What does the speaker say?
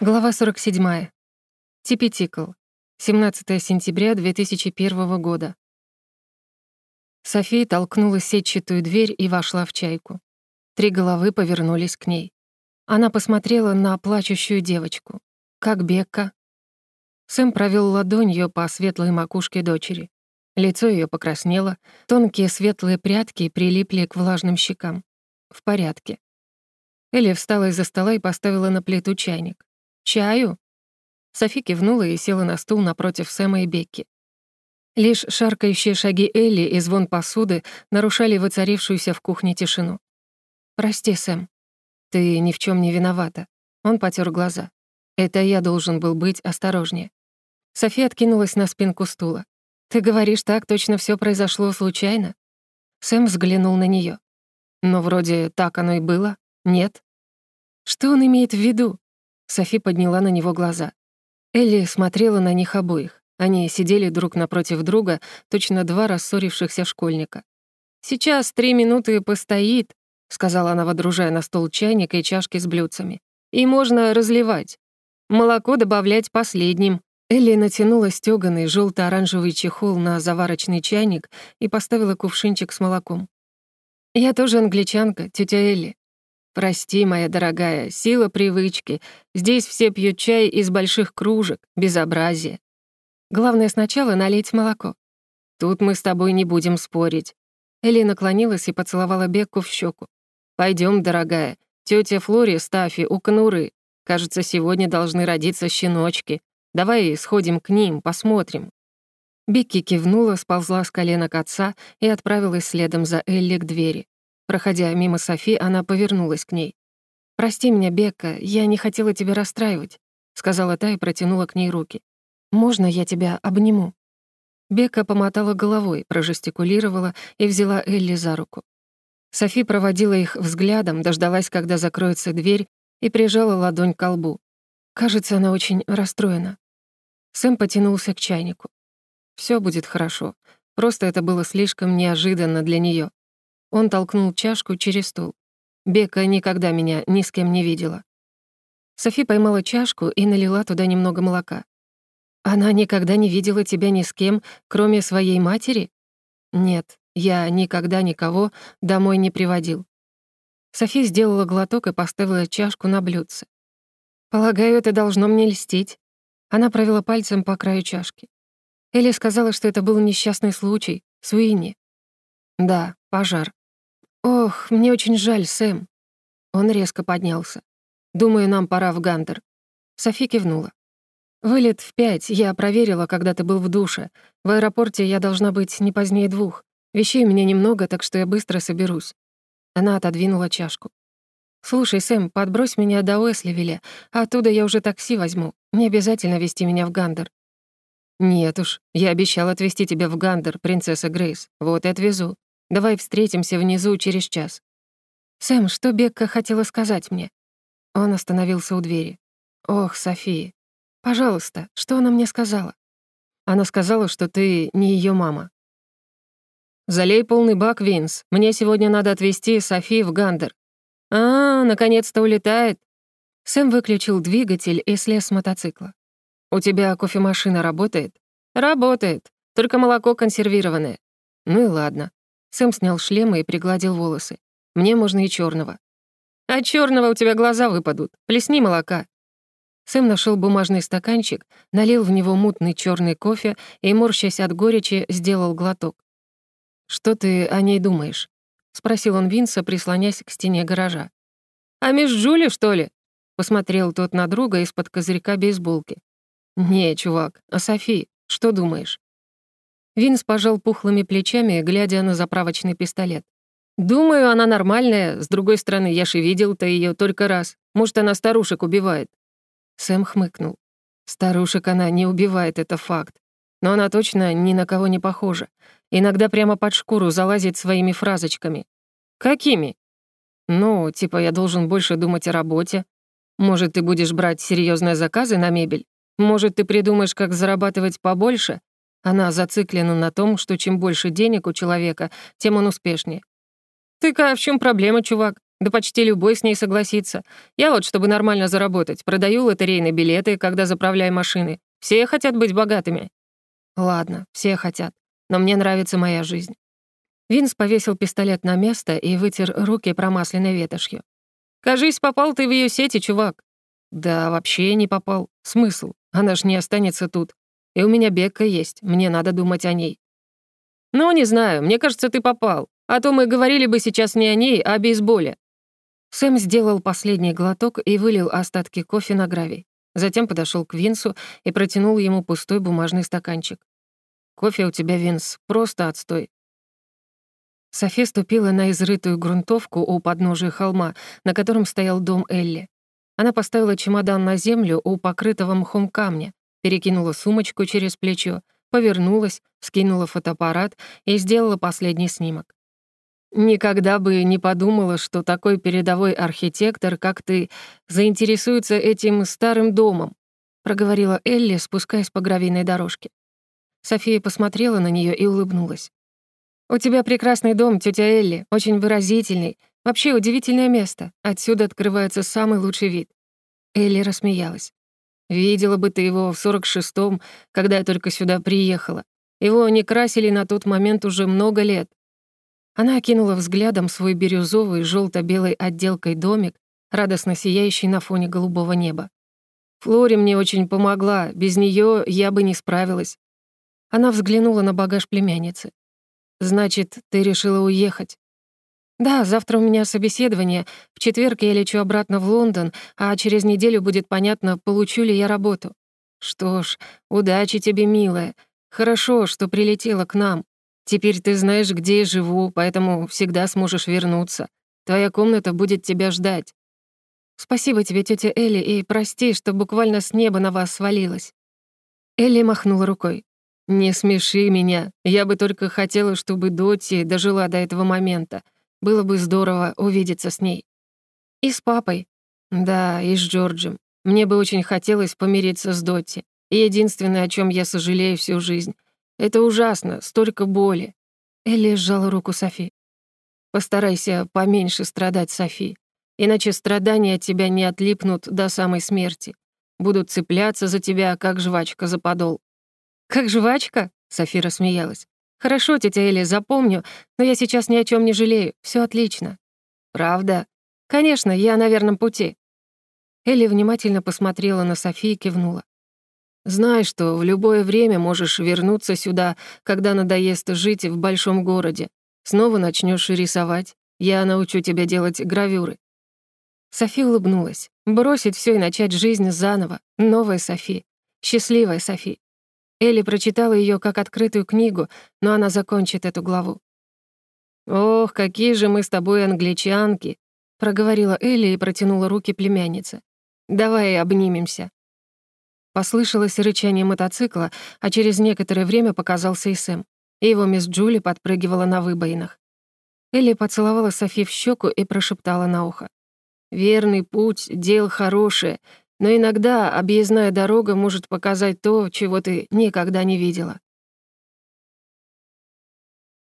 Глава 47. Типи-тикл. 17 сентября 2001 года. София толкнула сетчатую дверь и вошла в чайку. Три головы повернулись к ней. Она посмотрела на плачущую девочку. Как Бекка. Сэм провел ладонью по светлой макушке дочери. Лицо ее покраснело, тонкие светлые прядки прилипли к влажным щекам. В порядке. Элли встала из-за стола и поставила на плиту чайник. «Чаю?» Софи кивнула и села на стул напротив Сэма и Бекки. Лишь шаркающие шаги Элли и звон посуды нарушали воцарившуюся в кухне тишину. «Прости, Сэм. Ты ни в чем не виновата». Он потер глаза. «Это я должен был быть осторожнее». София откинулась на спинку стула. «Ты говоришь так, точно все произошло случайно?» Сэм взглянул на нее. «Но вроде так оно и было. Нет?» «Что он имеет в виду?» Софи подняла на него глаза. Элли смотрела на них обоих. Они сидели друг напротив друга, точно два рассорившихся школьника. «Сейчас три минуты постоит», — сказала она, водружая на стол чайник и чашки с блюдцами. «И можно разливать. Молоко добавлять последним». Элли натянула стёганый желто оранжевый чехол на заварочный чайник и поставила кувшинчик с молоком. «Я тоже англичанка, тетя Элли. «Прости, моя дорогая, сила привычки. Здесь все пьют чай из больших кружек. Безобразие. Главное сначала налить молоко. Тут мы с тобой не будем спорить». Элли наклонилась и поцеловала Бекку в щеку. Пойдем, дорогая. Тетя Флори с Тафи у конуры. Кажется, сегодня должны родиться щеночки. Давай сходим к ним, посмотрим». Бекки кивнула, сползла с коленок отца и отправилась следом за Элли к двери. Проходя мимо Софи, она повернулась к ней. «Прости меня, Бекка, я не хотела тебя расстраивать», — сказала та и протянула к ней руки. «Можно я тебя обниму?» Бекка помотала головой, прожестикулировала и взяла Элли за руку. Софи проводила их взглядом, дождалась, когда закроется дверь, и прижала ладонь к колбу. Кажется, она очень расстроена. Сэм потянулся к чайнику. Все будет хорошо. Просто это было слишком неожиданно для нее. Он толкнул чашку через стол. Бека никогда меня ни с кем не видела. Софи поймала чашку и налила туда немного молока. «Она никогда не видела тебя ни с кем, кроме своей матери?» «Нет, я никогда никого домой не приводил». Софи сделала глоток и поставила чашку на блюдце. «Полагаю, это должно мне льстить». Она провела пальцем по краю чашки. Элли сказала, что это был несчастный случай, Суини. Да, пожар. «Ох, мне очень жаль, Сэм». Он резко поднялся. «Думаю, нам пора в Гандер». Софи кивнула. «Вылет в пять. Я проверила, когда ты был в душе. В аэропорте я должна быть не позднее двух. Вещей у меня немного, так что я быстро соберусь». Она отодвинула чашку. «Слушай, Сэм, подбрось меня до Уэсливилля, а оттуда я уже такси возьму. Не обязательно везти меня в Гандер». «Нет уж, я обещал отвезти тебя в Гандер, принцесса Грейс. Вот и отвезу. Давай встретимся внизу через час». «Сэм, что Бекка хотела сказать мне?» Он остановился у двери. «Ох, София, пожалуйста, что она мне сказала?» Она сказала, что ты не ее мама. «Залей полный бак, Винс. Мне сегодня надо отвезти Софи в Гандер». «А, наконец-то улетает». Сэм выключил двигатель и слез с мотоцикла. «У тебя кофемашина работает?» «Работает, только молоко консервированное». «Ну и ладно. Сэм снял шлемы и пригладил волосы. «Мне можно и черного. «А черного у тебя глаза выпадут. Плесни молока». Сэм нашел бумажный стаканчик, налил в него мутный черный кофе и, морщась от горечи, сделал глоток. «Что ты о ней думаешь?» — спросил он Винса, прислонясь к стене гаража. «А мисс Джули, что ли?» — посмотрел тот на друга из-под козырька бейсболки. «Не, чувак, а Софи, что думаешь?» Винс пожал пухлыми плечами, глядя на заправочный пистолет. «Думаю, она нормальная. С другой стороны, я же видел-то ее только раз. Может, она старушек убивает». Сэм хмыкнул. «Старушек она не убивает, это факт. Но она точно ни на кого не похожа. Иногда прямо под шкуру залазит своими фразочками. Какими? Ну, типа, я должен больше думать о работе. Может, ты будешь брать серьезные заказы на мебель? Может, ты придумаешь, как зарабатывать побольше? Она зациклена на том, что чем больше денег у человека, тем он успешнее. «Ты-ка в чем проблема, чувак? Да почти любой с ней согласится. Я вот, чтобы нормально заработать, продаю лотерейные билеты, когда заправляю машины. Все хотят быть богатыми». «Ладно, все хотят. Но мне нравится моя жизнь». Винс повесил пистолет на место и вытер руки промасленной ветошью. «Кажись, попал ты в ее сети, чувак». «Да вообще не попал. Смысл? Она ж не останется тут. И у меня Бекка есть, мне надо думать о ней». «Ну, не знаю, мне кажется, ты попал. А то мы говорили бы сейчас не о ней, а о бейсболе». Сэм сделал последний глоток и вылил остатки кофе на гравий. Затем подошел к Винсу и протянул ему пустой бумажный стаканчик. «Кофе у тебя, Винс, просто отстой». Софи ступила на изрытую грунтовку у подножия холма, на котором стоял дом Элли. Она поставила чемодан на землю у покрытого мхом камня, перекинула сумочку через плечо, повернулась, скинула фотоаппарат и сделала последний снимок. Никогда бы не подумала, что такой передовой архитектор, как ты, заинтересуется этим старым домом, проговорила Элли, спускаясь по гравийной дорожке. София посмотрела на нее и улыбнулась. «У тебя прекрасный дом, тетя Элли, очень выразительный. Вообще удивительное место. Отсюда открывается самый лучший вид». Элли рассмеялась. «Видела бы ты его в сорок шестом, когда я только сюда приехала. Его не красили на тот момент уже много лет. Она окинула взглядом свой бирюзовый желто белой отделкой домик, радостно сияющий на фоне голубого неба. «Флори мне очень помогла, без нее я бы не справилась». Она взглянула на багаж племянницы. «Значит, ты решила уехать?» «Да, завтра у меня собеседование, в четверг я лечу обратно в Лондон, а через неделю будет понятно, получу ли я работу». «Что ж, удачи тебе, милая. Хорошо, что прилетела к нам. Теперь ты знаешь, где я живу, поэтому всегда сможешь вернуться. Твоя комната будет тебя ждать. Спасибо тебе, тетя Элли, и прости, что буквально с неба на вас свалилась. Элли махнула рукой. «Не смеши меня. Я бы только хотела, чтобы Дотти дожила до этого момента. Было бы здорово увидеться с ней». «И с папой». «Да, и с Джорджем. Мне бы очень хотелось помириться с Дотти. И единственное, о чем я сожалею всю жизнь, это ужасно, столько боли». Элли сжала руку Софи. «Постарайся поменьше страдать, Софи, иначе страдания от тебя не отлипнут до самой смерти. Будут цепляться за тебя, как жвачка за подол». «Как жвачка?» — Софи рассмеялась. «Хорошо, тетя Элли, запомню, но я сейчас ни о чем не жалею, все отлично». «Правда?» «Конечно, я на верном пути». Элли внимательно посмотрела на Софи и кивнула. Знай, что в любое время можешь вернуться сюда, когда надоест жить в большом городе. Снова начнешь рисовать. Я научу тебя делать гравюры». Софи улыбнулась. Бросить все и начать жизнь заново. Новая Софи. Счастливая Софи. Элли прочитала ее как открытую книгу, но она закончит эту главу. «Ох, какие же мы с тобой англичанки!» — проговорила Элли и протянула руки племяннице. «Давай обнимемся». Послышалось рычание мотоцикла, а через некоторое время показался и Сэм. И его мисс Джули подпрыгивала на выбоинах. Элли поцеловала Софи в щеку и прошептала на ухо. «Верный путь, дело хорошее, но иногда объездная дорога может показать то, чего ты никогда не видела».